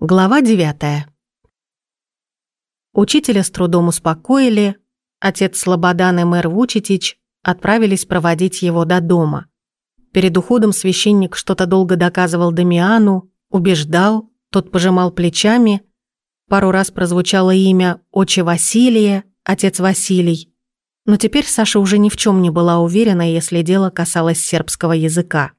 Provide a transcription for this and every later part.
Глава девятая. Учителя с трудом успокоили, отец Слободан и мэр Вучетич отправились проводить его до дома. Перед уходом священник что-то долго доказывал Дамиану, убеждал, тот пожимал плечами. Пару раз прозвучало имя «Отче Василия», «Отец Василий». Но теперь Саша уже ни в чем не была уверена, если дело касалось сербского языка.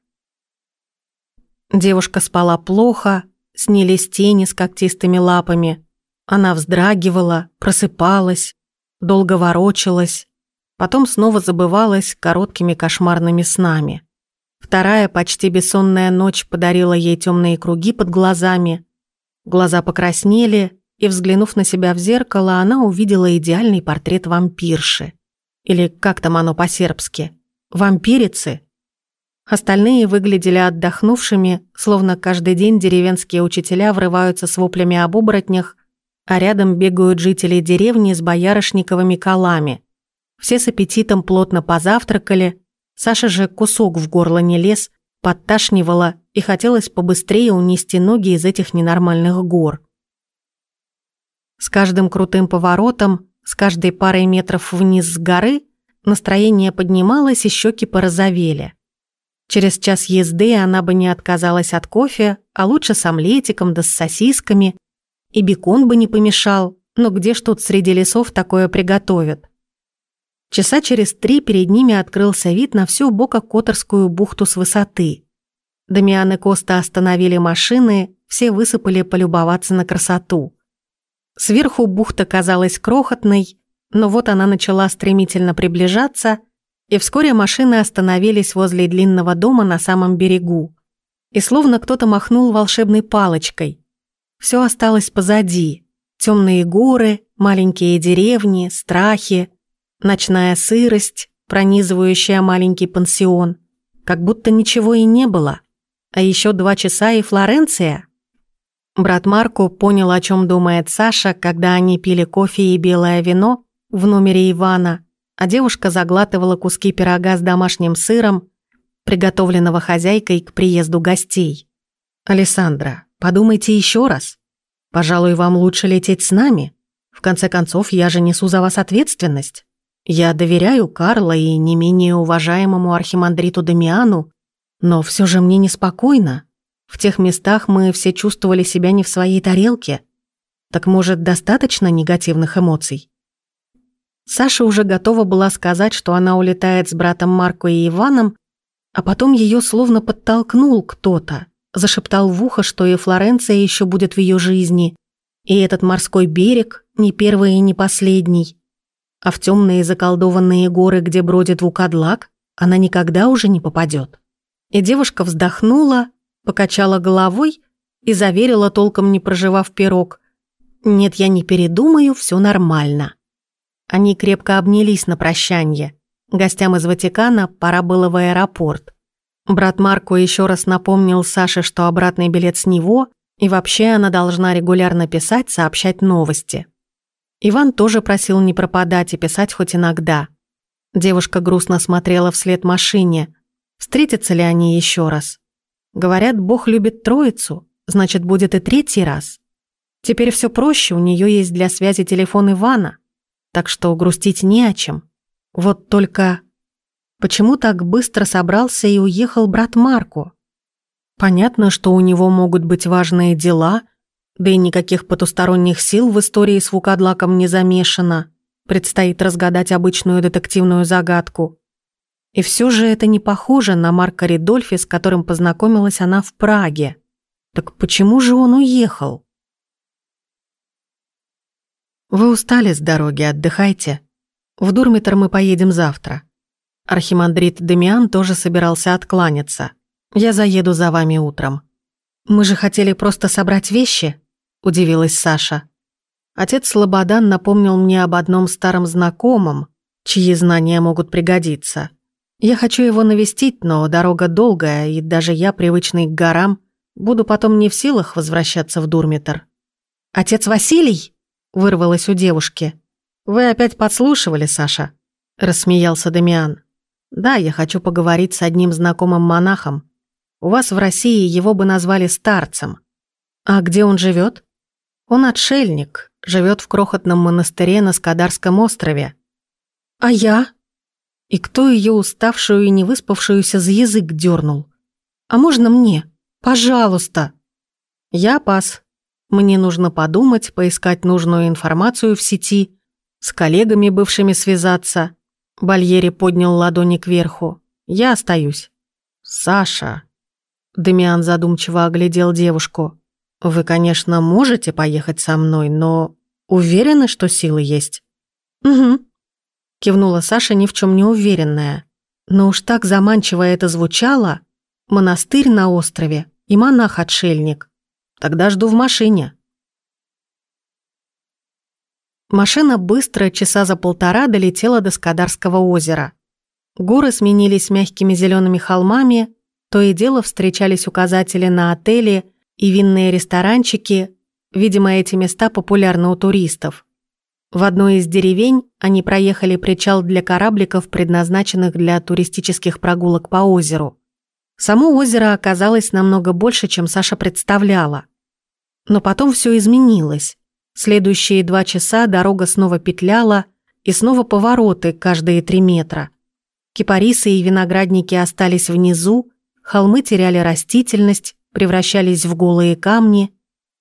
Девушка спала плохо, снились тени с когтистыми лапами. Она вздрагивала, просыпалась, долго ворочалась, потом снова забывалась короткими кошмарными снами. Вторая почти бессонная ночь подарила ей темные круги под глазами. Глаза покраснели, и, взглянув на себя в зеркало, она увидела идеальный портрет вампирши. Или как там оно по-сербски? Вампирицы? Остальные выглядели отдохнувшими, словно каждый день деревенские учителя врываются с воплями об оборотнях, а рядом бегают жители деревни с боярышниковыми колами. Все с аппетитом плотно позавтракали, Саша же кусок в горло не лез, подташнивала и хотелось побыстрее унести ноги из этих ненормальных гор. С каждым крутым поворотом, с каждой парой метров вниз с горы настроение поднималось и щеки порозовели. Через час езды она бы не отказалась от кофе, а лучше с омлетиком да с сосисками. И бекон бы не помешал, но где ж тут среди лесов такое приготовят? Часа через три перед ними открылся вид на всю Бока-Которскую бухту с высоты. Дамиан и Коста остановили машины, все высыпали полюбоваться на красоту. Сверху бухта казалась крохотной, но вот она начала стремительно приближаться – и вскоре машины остановились возле длинного дома на самом берегу. И словно кто-то махнул волшебной палочкой. Все осталось позади. Темные горы, маленькие деревни, страхи, ночная сырость, пронизывающая маленький пансион. Как будто ничего и не было. А еще два часа и Флоренция. Брат Марко понял, о чем думает Саша, когда они пили кофе и белое вино в номере Ивана – а девушка заглатывала куски пирога с домашним сыром, приготовленного хозяйкой к приезду гостей. «Алессандра, подумайте еще раз. Пожалуй, вам лучше лететь с нами. В конце концов, я же несу за вас ответственность. Я доверяю Карла и не менее уважаемому архимандриту Дамиану, но все же мне неспокойно. В тех местах мы все чувствовали себя не в своей тарелке. Так может, достаточно негативных эмоций? Саша уже готова была сказать, что она улетает с братом Марко и Иваном, а потом ее словно подтолкнул кто-то, зашептал в ухо, что и Флоренция еще будет в ее жизни, и этот морской берег не первый и не последний. А в темные заколдованные горы, где бродит Вукадлак, она никогда уже не попадет. И девушка вздохнула, покачала головой и заверила, толком не проживав пирог. «Нет, я не передумаю, все нормально». Они крепко обнялись на прощанье. Гостям из Ватикана пора было в аэропорт. Брат Марко еще раз напомнил Саше, что обратный билет с него, и вообще она должна регулярно писать, сообщать новости. Иван тоже просил не пропадать и писать хоть иногда. Девушка грустно смотрела вслед машине. Встретятся ли они еще раз? Говорят, Бог любит троицу, значит, будет и третий раз. Теперь все проще, у нее есть для связи телефон Ивана так что грустить не о чем. Вот только почему так быстро собрался и уехал брат Марко? Понятно, что у него могут быть важные дела, да и никаких потусторонних сил в истории с Вукадлаком не замешано. Предстоит разгадать обычную детективную загадку. И все же это не похоже на Марка Ридольфи, с которым познакомилась она в Праге. Так почему же он уехал? «Вы устали с дороги, отдыхайте. В Дурмитр мы поедем завтра». Архимандрит Демиан тоже собирался откланяться. «Я заеду за вами утром». «Мы же хотели просто собрать вещи», – удивилась Саша. Отец Слободан напомнил мне об одном старом знакомом, чьи знания могут пригодиться. Я хочу его навестить, но дорога долгая, и даже я, привычный к горам, буду потом не в силах возвращаться в Дурмитр. «Отец Василий?» Вырвалось у девушки. «Вы опять подслушивали, Саша?» – рассмеялся Дамиан. «Да, я хочу поговорить с одним знакомым монахом. У вас в России его бы назвали старцем. А где он живет? Он отшельник, живет в крохотном монастыре на Скадарском острове. А я? И кто ее уставшую и не выспавшуюся за язык дернул? А можно мне? Пожалуйста. Я пас. Мне нужно подумать, поискать нужную информацию в сети, с коллегами бывшими связаться. Бальери поднял ладони кверху. Я остаюсь. Саша. Демиан задумчиво оглядел девушку. Вы, конечно, можете поехать со мной, но уверены, что силы есть? Угу. Кивнула Саша, ни в чем не уверенная. Но уж так заманчиво это звучало. Монастырь на острове и монах-отшельник. Тогда жду в машине. Машина быстро, часа за полтора, долетела до Скадарского озера. Горы сменились мягкими зелеными холмами, то и дело встречались указатели на отели и винные ресторанчики, видимо, эти места популярны у туристов. В одной из деревень они проехали причал для корабликов, предназначенных для туристических прогулок по озеру. Само озеро оказалось намного больше, чем Саша представляла. Но потом все изменилось. Следующие два часа дорога снова петляла, и снова повороты каждые три метра. Кипарисы и виноградники остались внизу, холмы теряли растительность, превращались в голые камни.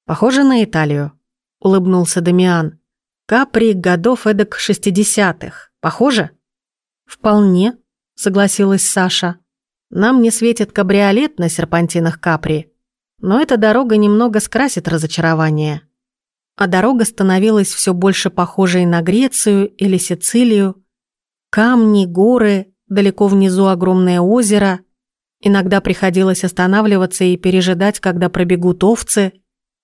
Похоже на Италию, улыбнулся Дамиан. Капри годов эдак шестидесятых. Похоже? Вполне, согласилась Саша. Нам не светит кабриолет на серпантинах Капри, но эта дорога немного скрасит разочарование. А дорога становилась все больше похожей на Грецию или Сицилию. Камни, горы, далеко внизу огромное озеро. Иногда приходилось останавливаться и пережидать, когда пробегут овцы.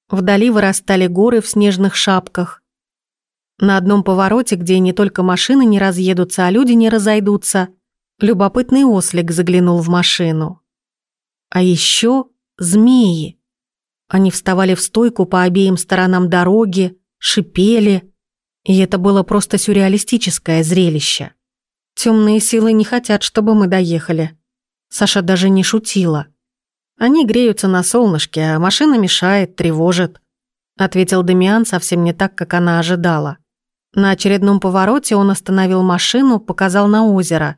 Вдали вырастали горы в снежных шапках. На одном повороте, где не только машины не разъедутся, а люди не разойдутся, любопытный ослик заглянул в машину. А еще змеи. Они вставали в стойку по обеим сторонам дороги, шипели, и это было просто сюрреалистическое зрелище. Темные силы не хотят, чтобы мы доехали. Саша даже не шутила. Они греются на солнышке, а машина мешает, тревожит, ответил Демиан совсем не так, как она ожидала. На очередном повороте он остановил машину, показал на озеро.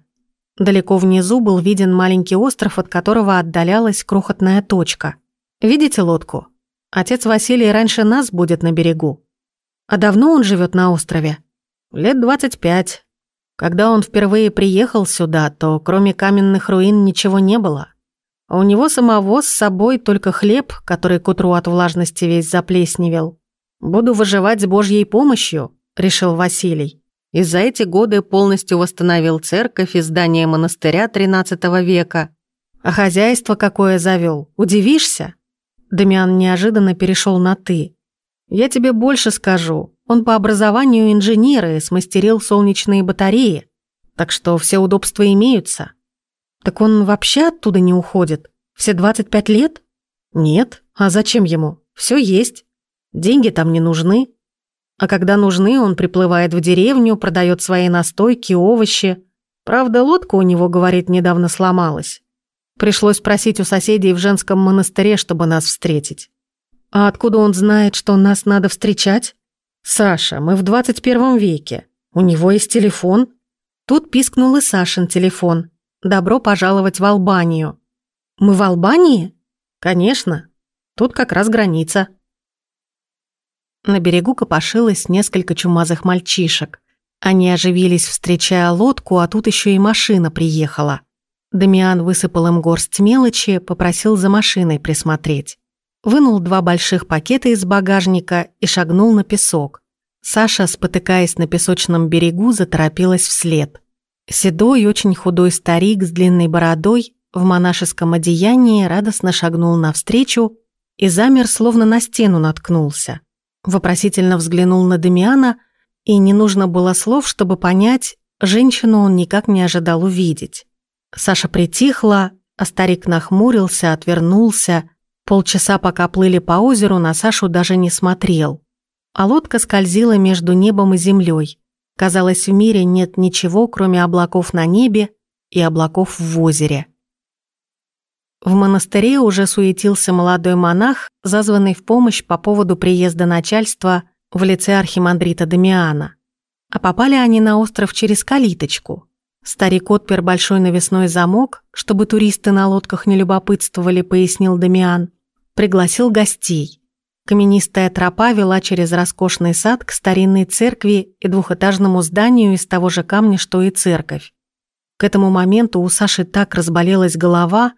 Далеко внизу был виден маленький остров, от которого отдалялась крохотная точка. «Видите лодку? Отец Василий раньше нас будет на берегу. А давно он живет на острове? Лет 25. Когда он впервые приехал сюда, то кроме каменных руин ничего не было. А у него самого с собой только хлеб, который к утру от влажности весь заплесневел. Буду выживать с Божьей помощью, решил Василий. И за эти годы полностью восстановил церковь и здание монастыря XIII века. А хозяйство какое завел, удивишься? Дамиан неожиданно перешел на «ты». «Я тебе больше скажу. Он по образованию инженер и смастерил солнечные батареи, так что все удобства имеются». «Так он вообще оттуда не уходит? Все 25 лет?» «Нет. А зачем ему? Все есть. Деньги там не нужны. А когда нужны, он приплывает в деревню, продает свои настойки, овощи. Правда, лодка у него, говорит, недавно сломалась. Пришлось просить у соседей в женском монастыре, чтобы нас встретить. А откуда он знает, что нас надо встречать? Саша, мы в 21 веке. У него есть телефон. Тут пискнул и Сашин телефон. Добро пожаловать в Албанию. Мы в Албании? Конечно. Тут как раз граница. На берегу копошилось несколько чумазых мальчишек. Они оживились, встречая лодку, а тут еще и машина приехала. Дамиан высыпал им горсть мелочи, попросил за машиной присмотреть. Вынул два больших пакета из багажника и шагнул на песок. Саша, спотыкаясь на песочном берегу, заторопилась вслед. Седой, очень худой старик с длинной бородой в монашеском одеянии радостно шагнул навстречу и замер, словно на стену наткнулся. Вопросительно взглянул на Демиана, и не нужно было слов, чтобы понять, женщину он никак не ожидал увидеть. Саша притихла, а старик нахмурился, отвернулся. Полчаса, пока плыли по озеру, на Сашу даже не смотрел. А лодка скользила между небом и землей. Казалось, в мире нет ничего, кроме облаков на небе и облаков в озере. В монастыре уже суетился молодой монах, зазванный в помощь по поводу приезда начальства в лице архимандрита Дамиана. А попали они на остров через калиточку. Старик отпер большой навесной замок, чтобы туристы на лодках не любопытствовали, пояснил Дамиан. Пригласил гостей. Каменистая тропа вела через роскошный сад к старинной церкви и двухэтажному зданию из того же камня, что и церковь. К этому моменту у Саши так разболелась голова,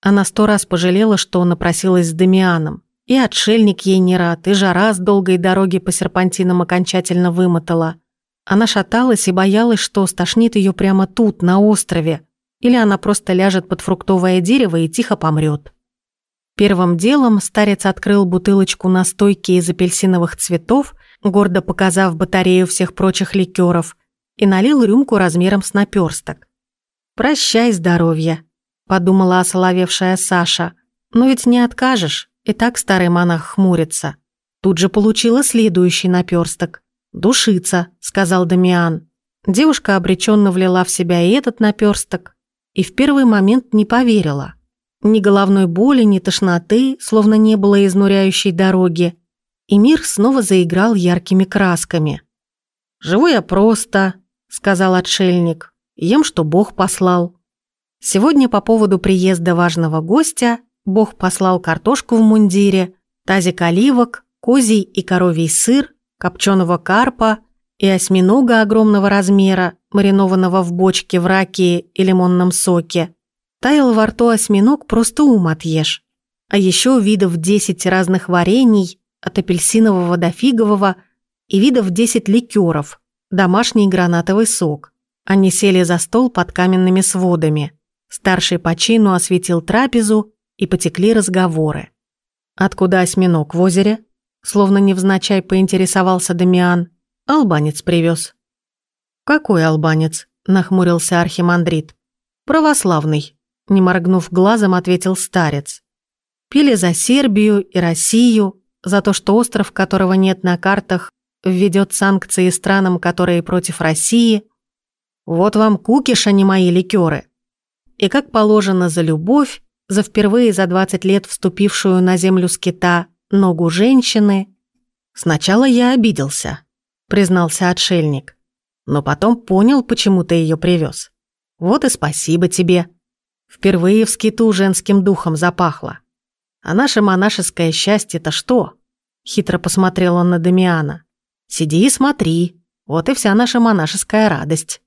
она сто раз пожалела, что напросилась с Дамианом. И отшельник ей не рад, и жара с долгой дороги по серпантинам окончательно вымотала. Она шаталась и боялась, что стошнит ее прямо тут, на острове, или она просто ляжет под фруктовое дерево и тихо помрет. Первым делом старец открыл бутылочку настойки из апельсиновых цветов, гордо показав батарею всех прочих ликеров, и налил рюмку размером с наперсток. «Прощай, здоровье», — подумала осоловевшая Саша. «Но ведь не откажешь, и так старый монах хмурится». Тут же получила следующий наперсток. «Душица», — сказал Дамиан. Девушка обреченно влила в себя и этот наперсток, и в первый момент не поверила. Ни головной боли, ни тошноты, словно не было изнуряющей дороги. И мир снова заиграл яркими красками. «Живу я просто», — сказал отшельник. «Ем, что Бог послал». Сегодня по поводу приезда важного гостя Бог послал картошку в мундире, тазик оливок, козий и коровий сыр, копченого карпа и осьминога огромного размера, маринованного в бочке в раке и лимонном соке. Таял во рту осьминог, просто ум отъешь. А еще видов 10 разных варений, от апельсинового до фигового, и видов 10 ликеров, домашний гранатовый сок. Они сели за стол под каменными сводами. Старший по чину осветил трапезу, и потекли разговоры. «Откуда осьминог в озере?» Словно невзначай поинтересовался Дамиан. «Албанец привез. «Какой албанец?» – нахмурился архимандрит. «Православный», не моргнув глазом, ответил старец. Пили за Сербию и Россию, за то, что остров, которого нет на картах, введет санкции странам, которые против России. Вот вам кукиш, а не мои ликеры. И как положено за любовь, за впервые за 20 лет вступившую на землю скита ногу женщины. Сначала я обиделся, признался отшельник, но потом понял, почему ты ее привез. Вот и спасибо тебе. Впервые в скиту женским духом запахло. А наше монашеское счастье-то что? Хитро посмотрел он на Дамиана. Сиди и смотри. Вот и вся наша монашеская радость.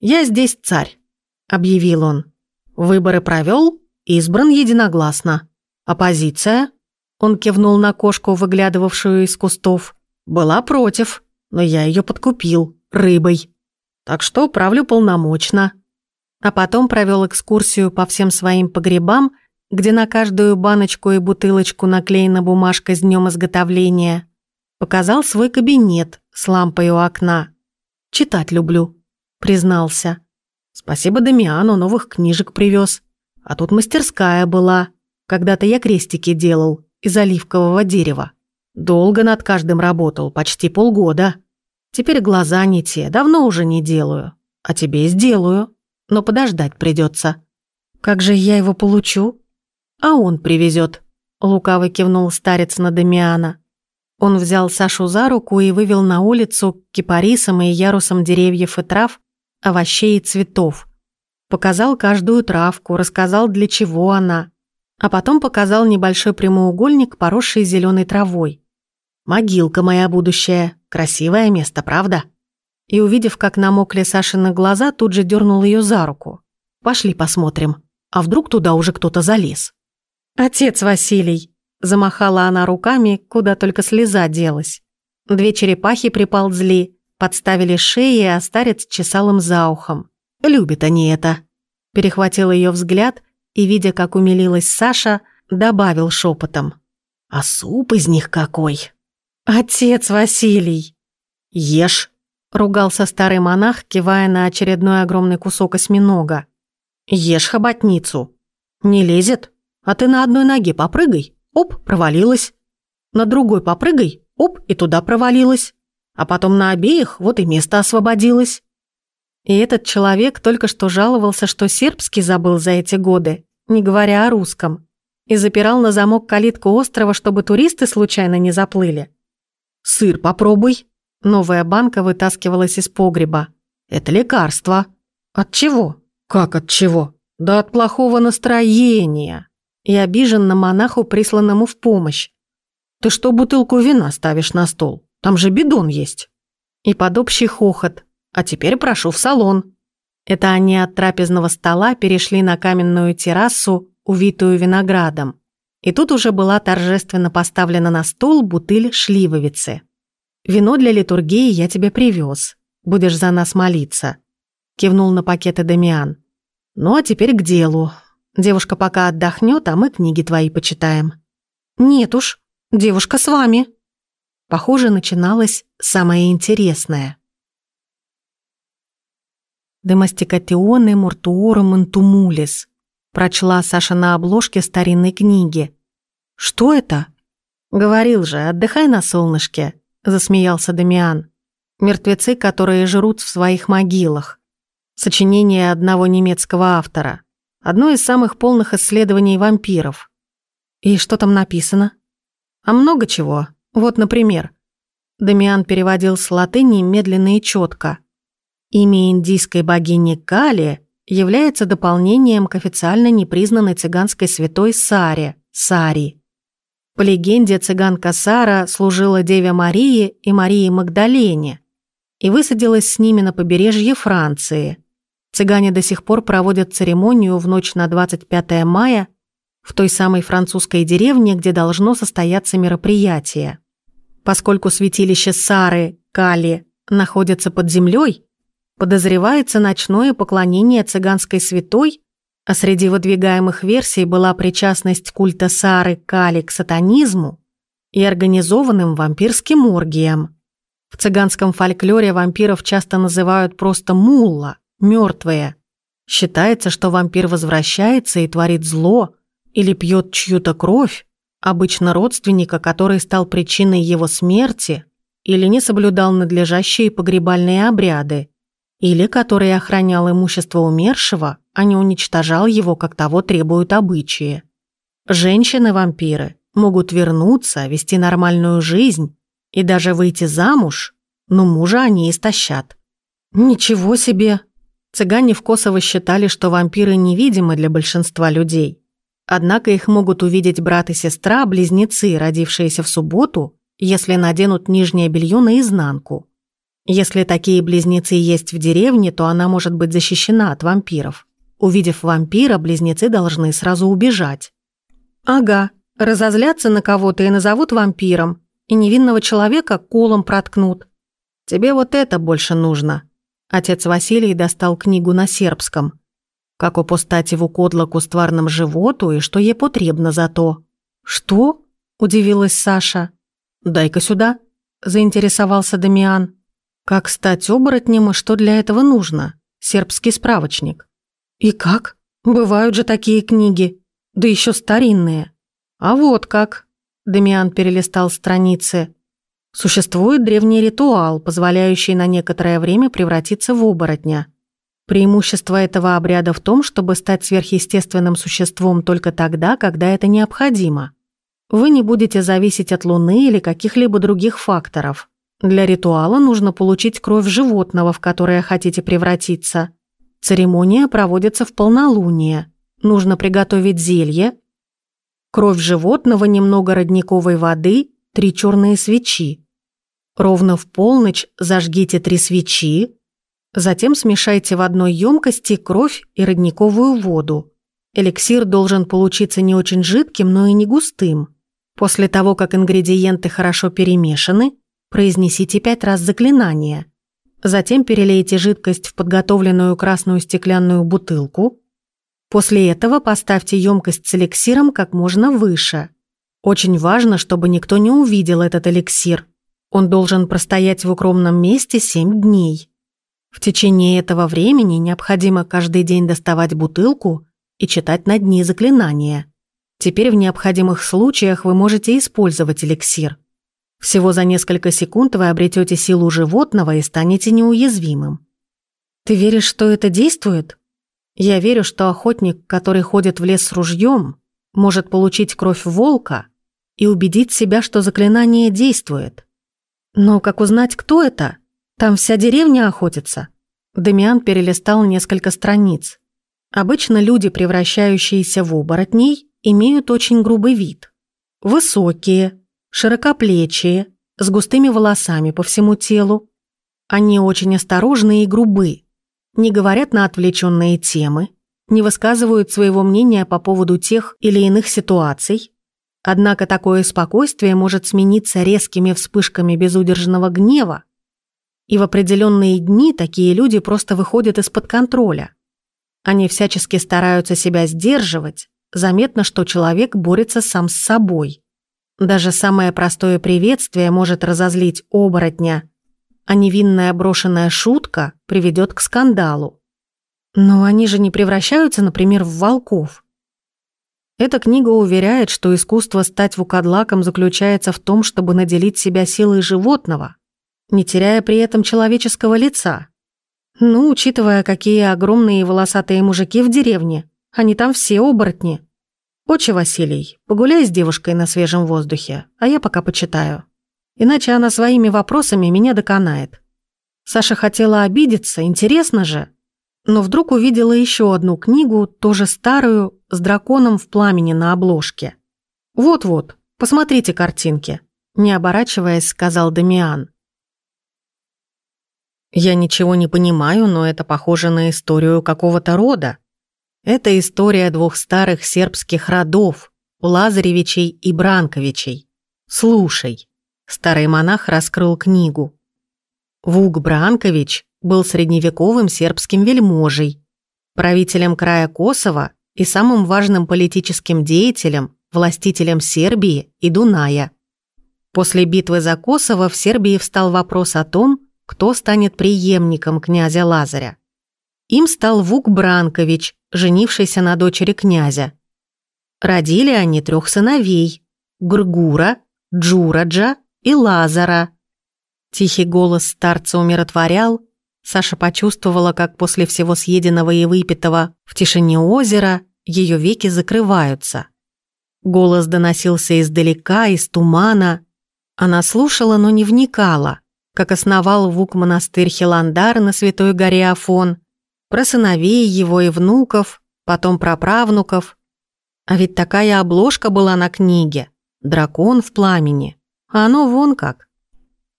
Я здесь царь, объявил он. Выборы провел, избран единогласно. Оппозиция, он кивнул на кошку, выглядывавшую из кустов, была против, но я ее подкупил рыбой. Так что правлю полномочно а потом провел экскурсию по всем своим погребам, где на каждую баночку и бутылочку наклеена бумажка с днем изготовления. Показал свой кабинет с лампой у окна. «Читать люблю», — признался. «Спасибо Дамиану, новых книжек привез. А тут мастерская была. Когда-то я крестики делал из оливкового дерева. Долго над каждым работал, почти полгода. Теперь глаза не те, давно уже не делаю. А тебе сделаю» но подождать придется. Как же я его получу? А он привезет. Лукаво кивнул старец на Дамиана. Он взял Сашу за руку и вывел на улицу к кипарисам и ярусам деревьев и трав, овощей и цветов. Показал каждую травку, рассказал, для чего она. А потом показал небольшой прямоугольник, поросший зеленой травой. «Могилка моя будущая. Красивое место, правда?» и, увидев, как намокли Сашины глаза, тут же дернул ее за руку. «Пошли посмотрим. А вдруг туда уже кто-то залез?» «Отец Василий!» – замахала она руками, куда только слеза делась. Две черепахи приползли, подставили шеи, а старец чесал им за ухом. «Любят они это!» Перехватил ее взгляд и, видя, как умилилась Саша, добавил шепотом. «А суп из них какой!» «Отец Василий!» «Ешь!» Ругался старый монах, кивая на очередной огромный кусок осьминога. «Ешь хоботницу. Не лезет. А ты на одной ноге попрыгай. Оп, провалилась. На другой попрыгай. Оп, и туда провалилась. А потом на обеих вот и место освободилось». И этот человек только что жаловался, что сербский забыл за эти годы. не говоря о русском, и запирал на замок калитку острова, чтобы туристы случайно не заплыли. «Сыр попробуй». Новая банка вытаскивалась из погреба. «Это лекарство». «От чего?» «Как от чего?» «Да от плохого настроения». И обижен на монаху, присланному в помощь. «Ты что бутылку вина ставишь на стол? Там же бидон есть». И под общий хохот. «А теперь прошу в салон». Это они от трапезного стола перешли на каменную террасу, увитую виноградом. И тут уже была торжественно поставлена на стол бутыль шливовицы. «Вино для литургии я тебе привез. Будешь за нас молиться», — кивнул на пакеты Дамиан. «Ну а теперь к делу. Девушка пока отдохнет, а мы книги твои почитаем». «Нет уж, девушка с вами». Похоже, начиналось самое интересное. «Демастикатионе муртуорум интумулис», прочла Саша на обложке старинной книги. «Что это?» «Говорил же, отдыхай на солнышке», — засмеялся Дамиан. «Мертвецы, которые жрут в своих могилах». Сочинение одного немецкого автора. Одно из самых полных исследований вампиров. И что там написано? А много чего. Вот, например. Дамиан переводил с латыни медленно и четко. Имя индийской богини Кали является дополнением к официально непризнанной цыганской святой Саре, Сари. По легенде, цыганка Сара служила Деве Марии и Марии Магдалене и высадилась с ними на побережье Франции. Цыгане до сих пор проводят церемонию в ночь на 25 мая в той самой французской деревне, где должно состояться мероприятие. Поскольку святилище Сары, Кали, находится под землей, Подозревается ночное поклонение цыганской святой, а среди выдвигаемых версий была причастность культа Сары Кали к сатанизму и организованным вампирским оргиям. В цыганском фольклоре вампиров часто называют просто мулла, мертвые. Считается, что вампир возвращается и творит зло или пьет чью-то кровь, обычно родственника, который стал причиной его смерти или не соблюдал надлежащие погребальные обряды или который охранял имущество умершего, а не уничтожал его, как того требуют обычаи. Женщины-вампиры могут вернуться, вести нормальную жизнь и даже выйти замуж, но мужа они истощат. Ничего себе! Цыгане в Косово считали, что вампиры невидимы для большинства людей. Однако их могут увидеть брат и сестра, близнецы, родившиеся в субботу, если наденут нижнее белье наизнанку. Если такие близнецы есть в деревне, то она может быть защищена от вампиров. Увидев вампира, близнецы должны сразу убежать. Ага, разозлятся на кого-то и назовут вампиром, и невинного человека колом проткнут. Тебе вот это больше нужно. Отец Василий достал книгу на сербском. Как опостать его кодлаку стварном животу и что ей потребно за то. Что? Удивилась Саша. Дай-ка сюда, заинтересовался Дамиан. Как стать оборотнем и что для этого нужно? Сербский справочник. И как? Бывают же такие книги. Да еще старинные. А вот как. Демиан перелистал страницы. Существует древний ритуал, позволяющий на некоторое время превратиться в оборотня. Преимущество этого обряда в том, чтобы стать сверхъестественным существом только тогда, когда это необходимо. Вы не будете зависеть от Луны или каких-либо других факторов. Для ритуала нужно получить кровь животного, в которое хотите превратиться. Церемония проводится в полнолуние. Нужно приготовить зелье, кровь животного, немного родниковой воды, три черные свечи. Ровно в полночь зажгите три свечи, затем смешайте в одной емкости кровь и родниковую воду. Эликсир должен получиться не очень жидким, но и не густым. После того, как ингредиенты хорошо перемешаны, Произнесите пять раз заклинание. Затем перелейте жидкость в подготовленную красную стеклянную бутылку. После этого поставьте емкость с эликсиром как можно выше. Очень важно, чтобы никто не увидел этот эликсир. Он должен простоять в укромном месте 7 дней. В течение этого времени необходимо каждый день доставать бутылку и читать на дне заклинания. Теперь в необходимых случаях вы можете использовать эликсир. Всего за несколько секунд вы обретете силу животного и станете неуязвимым. Ты веришь, что это действует? Я верю, что охотник, который ходит в лес с ружьем, может получить кровь волка и убедить себя, что заклинание действует. Но как узнать, кто это? Там вся деревня охотится. Демиан перелистал несколько страниц. Обычно люди, превращающиеся в оборотней, имеют очень грубый вид. Высокие, широкоплечие, с густыми волосами по всему телу. Они очень осторожны и грубы, не говорят на отвлеченные темы, не высказывают своего мнения по поводу тех или иных ситуаций. Однако такое спокойствие может смениться резкими вспышками безудержного гнева, и в определенные дни такие люди просто выходят из-под контроля. Они всячески стараются себя сдерживать, заметно, что человек борется сам с собой. Даже самое простое приветствие может разозлить оборотня, а невинная брошенная шутка приведет к скандалу. Но они же не превращаются, например, в волков. Эта книга уверяет, что искусство стать вукадлаком заключается в том, чтобы наделить себя силой животного, не теряя при этом человеческого лица. Ну, учитывая, какие огромные волосатые мужики в деревне, они там все оборотни. «Отче Василий, погуляй с девушкой на свежем воздухе, а я пока почитаю. Иначе она своими вопросами меня доконает». Саша хотела обидеться, интересно же. Но вдруг увидела еще одну книгу, тоже старую, с драконом в пламени на обложке. «Вот-вот, посмотрите картинки», – не оборачиваясь, сказал Дамиан. «Я ничего не понимаю, но это похоже на историю какого-то рода», это история двух старых сербских родов, Лазаревичей и Бранковичей. Слушай. Старый монах раскрыл книгу. Вук Бранкович был средневековым сербским вельможей, правителем края Косово и самым важным политическим деятелем, властителем Сербии и Дуная. После битвы за Косово в Сербии встал вопрос о том, кто станет преемником князя Лазаря. Им стал Вук Бранкович, женившийся на дочери князя. Родили они трех сыновей – Гргура, Джураджа и Лазара. Тихий голос старца умиротворял. Саша почувствовала, как после всего съеденного и выпитого в тишине озера ее веки закрываются. Голос доносился издалека, из тумана. Она слушала, но не вникала, как основал Вук монастырь Хиландар на Святой горе Афон – про сыновей его и внуков, потом про правнуков. А ведь такая обложка была на книге. Дракон в пламени. А оно вон как.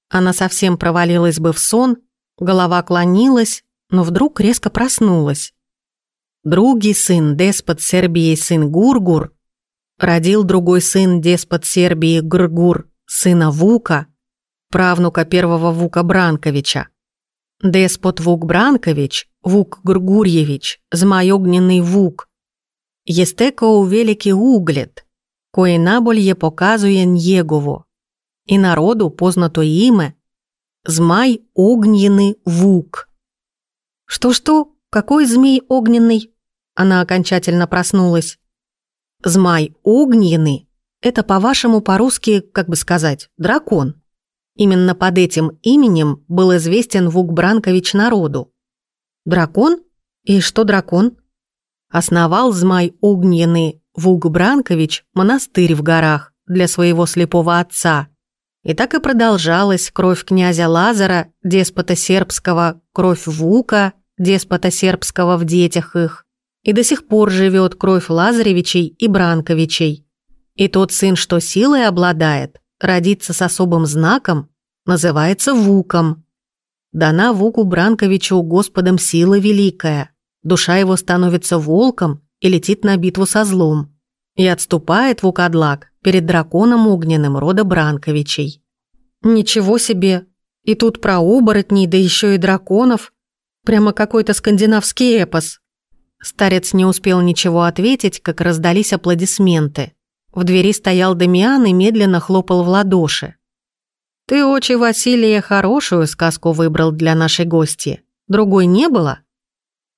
Она совсем провалилась бы в сон, голова клонилась, но вдруг резко проснулась. Другий сын, деспот Сербии, сын Гургур, родил другой сын, деспот Сербии, Гргур, сына Вука, правнука первого Вука Бранковича. Деспот Вук Бранкович, Вук Гургурьевич, Змайогненный Вук. Єстеко у великий углед, кое набольє показує Нєгово. И народу познато имя Змай Огненный Вук. Что-что? Какой змей огненный? Она окончательно проснулась. Змай огненный – это, по-вашему, по-русски, как бы сказать, дракон. Именно под этим именем был известен Вук Бранкович народу. Дракон? И что дракон? Основал Змай Огненный Вук Бранкович монастырь в горах для своего слепого отца. И так и продолжалась кровь князя Лазара, деспота сербского, кровь Вука, деспота сербского в детях их. И до сих пор живет кровь Лазаревичей и Бранковичей. И тот сын, что силой обладает, родится с особым знаком, называется Вуком. Дана Вуку Бранковичу Господом сила великая. Душа его становится волком и летит на битву со злом. И отступает Вукадлак перед драконом огненным рода Бранковичей. Ничего себе! И тут про оборотней, да еще и драконов. Прямо какой-то скандинавский эпос. Старец не успел ничего ответить, как раздались аплодисменты. В двери стоял Дамиан и медленно хлопал в ладоши. «Ты, отче Василия, хорошую сказку выбрал для нашей гости. Другой не было?»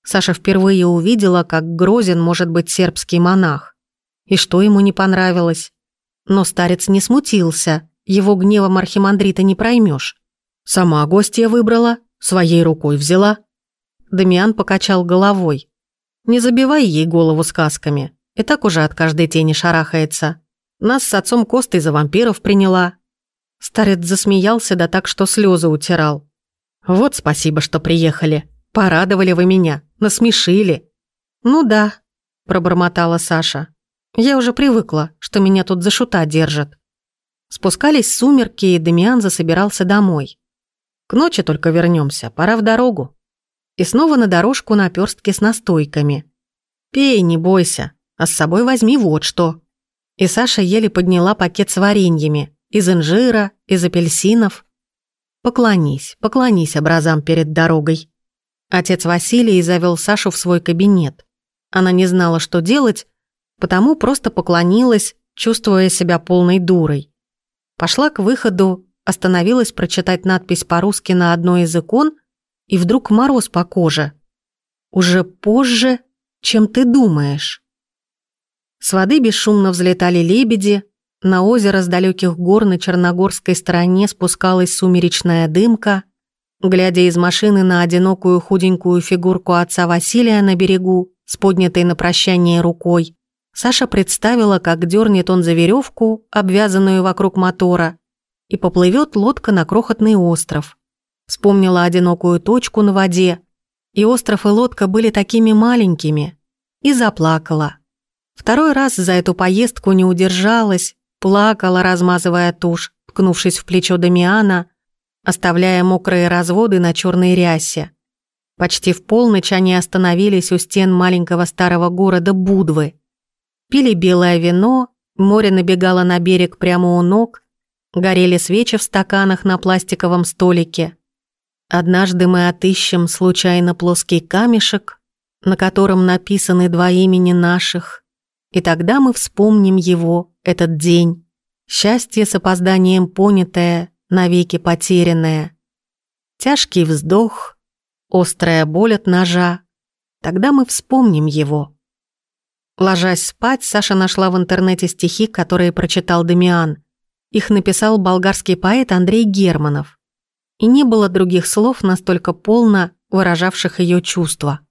Саша впервые увидела, как грозен может быть сербский монах. И что ему не понравилось. Но старец не смутился, его гневом архимандрита не проймешь. «Сама гостья выбрала, своей рукой взяла». Дамиан покачал головой. Не забивай ей голову сказками. И так уже от каждой тени шарахается. Нас с отцом Костой за вампиров приняла». Старец засмеялся, да так, что слезы утирал. «Вот спасибо, что приехали. Порадовали вы меня, насмешили». «Ну да», – пробормотала Саша. «Я уже привыкла, что меня тут за шута держат». Спускались сумерки, и Дамиан засобирался домой. «К ночи только вернемся, пора в дорогу». И снова на дорожку наперстки с настойками. «Пей, не бойся, а с собой возьми вот что». И Саша еле подняла пакет с вареньями, из инжира, из апельсинов. Поклонись, поклонись образам перед дорогой. Отец Василий завел Сашу в свой кабинет. Она не знала, что делать, потому просто поклонилась, чувствуя себя полной дурой. Пошла к выходу, остановилась прочитать надпись по-русски на одной из икон, и вдруг мороз по коже. Уже позже, чем ты думаешь. С воды бесшумно взлетали лебеди, на озеро с далеких гор на Черногорской стороне спускалась сумеречная дымка. Глядя из машины на одинокую худенькую фигурку отца Василия на берегу, с поднятой на прощание рукой, Саша представила, как дернет он за веревку, обвязанную вокруг мотора, и поплывет лодка на крохотный остров. Вспомнила одинокую точку на воде, и остров и лодка были такими маленькими, и заплакала. Второй раз за эту поездку не удержалась, Плакала, размазывая тушь, ткнувшись в плечо Дамиана, оставляя мокрые разводы на черной рясе. Почти в полночь они остановились у стен маленького старого города Будвы. Пили белое вино, море набегало на берег прямо у ног, горели свечи в стаканах на пластиковом столике. Однажды мы отыщем случайно плоский камешек, на котором написаны два имени наших, и тогда мы вспомним его, этот день. Счастье с опозданием понятое, навеки потерянное. Тяжкий вздох, острая боль от ножа. Тогда мы вспомним его. Ложась спать, Саша нашла в интернете стихи, которые прочитал Дамиан. Их написал болгарский поэт Андрей Германов. И не было других слов, настолько полно выражавших ее чувства.